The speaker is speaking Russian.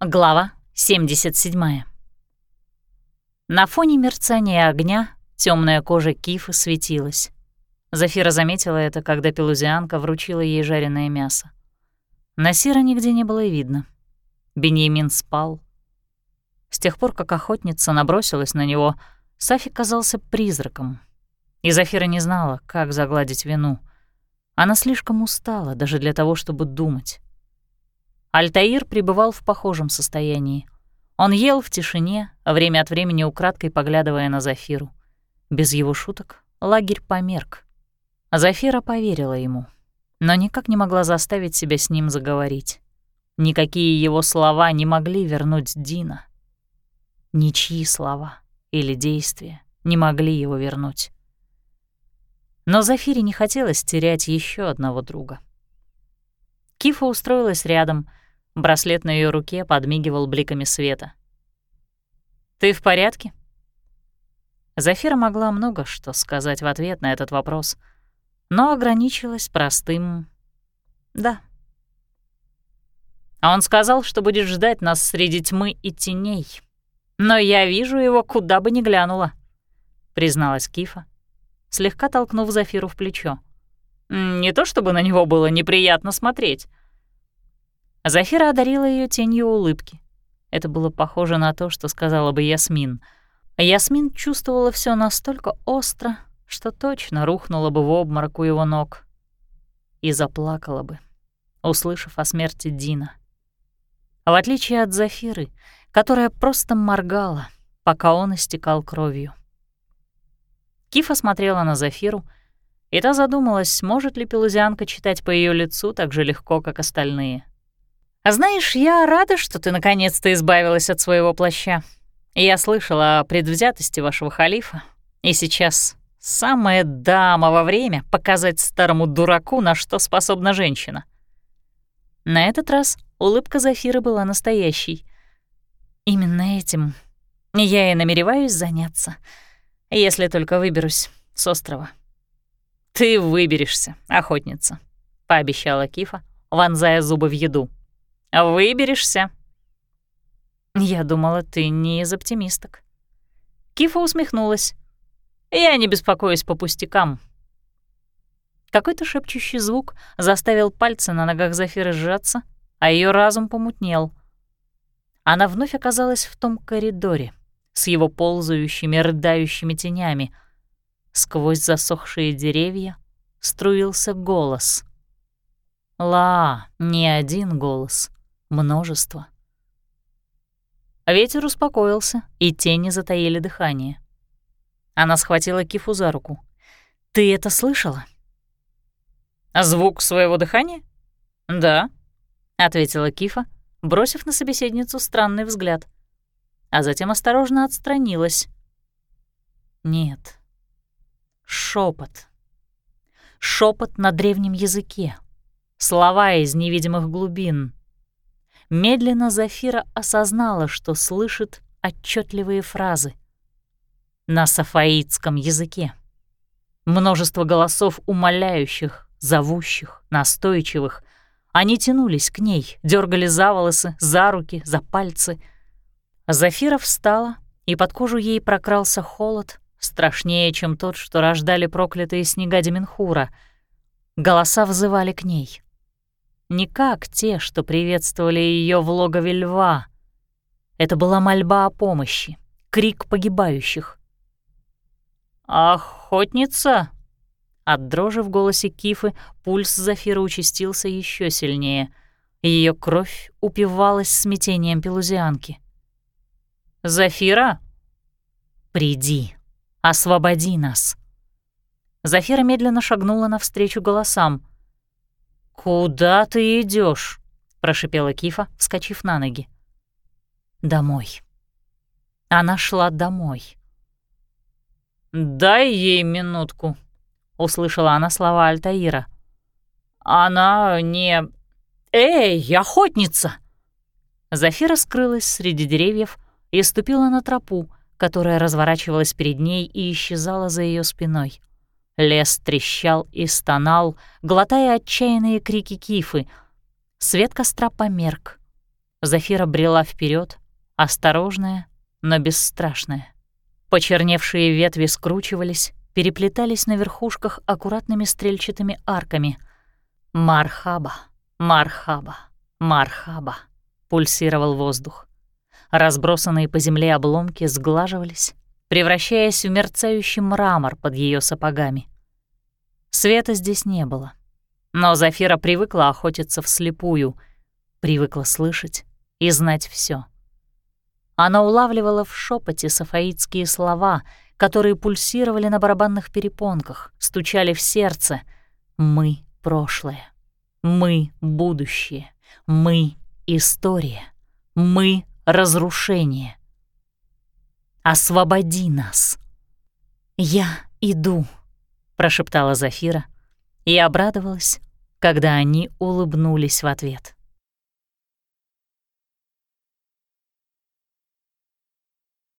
Глава 77. На фоне мерцания огня темная кожа Кифа светилась. Зафира заметила это, когда пелузианка вручила ей жареное мясо. Насира нигде не было видно. Беньямин спал. С тех пор, как охотница набросилась на него, Сафи казался призраком. И Зафира не знала, как загладить вину. Она слишком устала даже для того, чтобы думать. Альтаир пребывал в похожем состоянии. Он ел в тишине, время от времени украдкой поглядывая на Зафиру. Без его шуток лагерь померк. Зафира поверила ему, но никак не могла заставить себя с ним заговорить. Никакие его слова не могли вернуть Дина. Ничьи слова или действия не могли его вернуть. Но Зафире не хотелось терять еще одного друга. Кифа устроилась рядом, браслет на ее руке подмигивал бликами света. «Ты в порядке?» Зафира могла много что сказать в ответ на этот вопрос, но ограничилась простым «да». А он сказал, что будешь ждать нас среди тьмы и теней. Но я вижу его, куда бы ни глянула, — призналась Кифа, слегка толкнув Зафиру в плечо. Не то чтобы на него было неприятно смотреть. Зафира одарила ее тенью улыбки. Это было похоже на то, что сказала бы Ясмин. Ясмин чувствовала все настолько остро, что точно рухнула бы в обморок у его ног. И заплакала бы, услышав о смерти Дина. В отличие от Зафиры, которая просто моргала, пока он истекал кровью. Кифа смотрела на Зафиру, и та задумалась, может ли пелузианка читать по ее лицу так же легко, как остальные. «Знаешь, я рада, что ты наконец-то избавилась от своего плаща. Я слышала о предвзятости вашего халифа, и сейчас самая дама во время показать старому дураку, на что способна женщина». На этот раз улыбка Зафиры была настоящей. «Именно этим я и намереваюсь заняться» если только выберусь с острова. «Ты выберешься, охотница», — пообещала Кифа, вонзая зубы в еду. «Выберешься». «Я думала, ты не из оптимисток». Кифа усмехнулась. «Я не беспокоюсь по пустякам». Какой-то шепчущий звук заставил пальцы на ногах Зафиры сжаться, а ее разум помутнел. Она вновь оказалась в том коридоре, с его ползающими, рыдающими тенями. Сквозь засохшие деревья струился голос. Ла, не один голос, множество. Ветер успокоился, и тени затаили дыхание. Она схватила Кифу за руку. «Ты это слышала?» «Звук своего дыхания?» «Да», — ответила Кифа, бросив на собеседницу странный взгляд а затем осторожно отстранилась. Нет. Шепот. Шепот на древнем языке. Слова из невидимых глубин. Медленно Зафира осознала, что слышит отчетливые фразы. На сафаитском языке. Множество голосов умоляющих, зовущих, настойчивых. Они тянулись к ней, дергали за волосы, за руки, за пальцы — Зафира встала, и под кожу ей прокрался холод, страшнее, чем тот, что рождали проклятые снега Деменхура. Голоса взывали к ней. Не как те, что приветствовали ее в логове льва. Это была мольба о помощи, крик погибающих. «Охотница!» От дрожи в голосе Кифы пульс Зафира участился еще сильнее. Ее кровь упивалась смятением пелузианки. «Зафира?» «Приди, освободи нас». Зафира медленно шагнула навстречу голосам. «Куда ты идешь? прошипела Кифа, вскочив на ноги. «Домой». Она шла домой. «Дай ей минутку», — услышала она слова Альтаира. «Она не... Эй, охотница!» Зафира скрылась среди деревьев, и ступила на тропу, которая разворачивалась перед ней и исчезала за ее спиной. Лес трещал и стонал, глотая отчаянные крики кифы. Свет костра померк. Зафира брела вперед, осторожная, но бесстрашная. Почерневшие ветви скручивались, переплетались на верхушках аккуратными стрельчатыми арками. «Мархаба, мархаба, мархаба», — пульсировал воздух. Разбросанные по земле обломки сглаживались, превращаясь в мерцающий мрамор под ее сапогами. Света здесь не было. Но Зафира привыкла охотиться вслепую, привыкла слышать и знать все. Она улавливала в шепоте сафаитские слова, которые пульсировали на барабанных перепонках, стучали в сердце. «Мы — прошлое. Мы — будущее. Мы — история. Мы — разрушение. Освободи нас!» «Я иду», — прошептала Зафира и обрадовалась, когда они улыбнулись в ответ.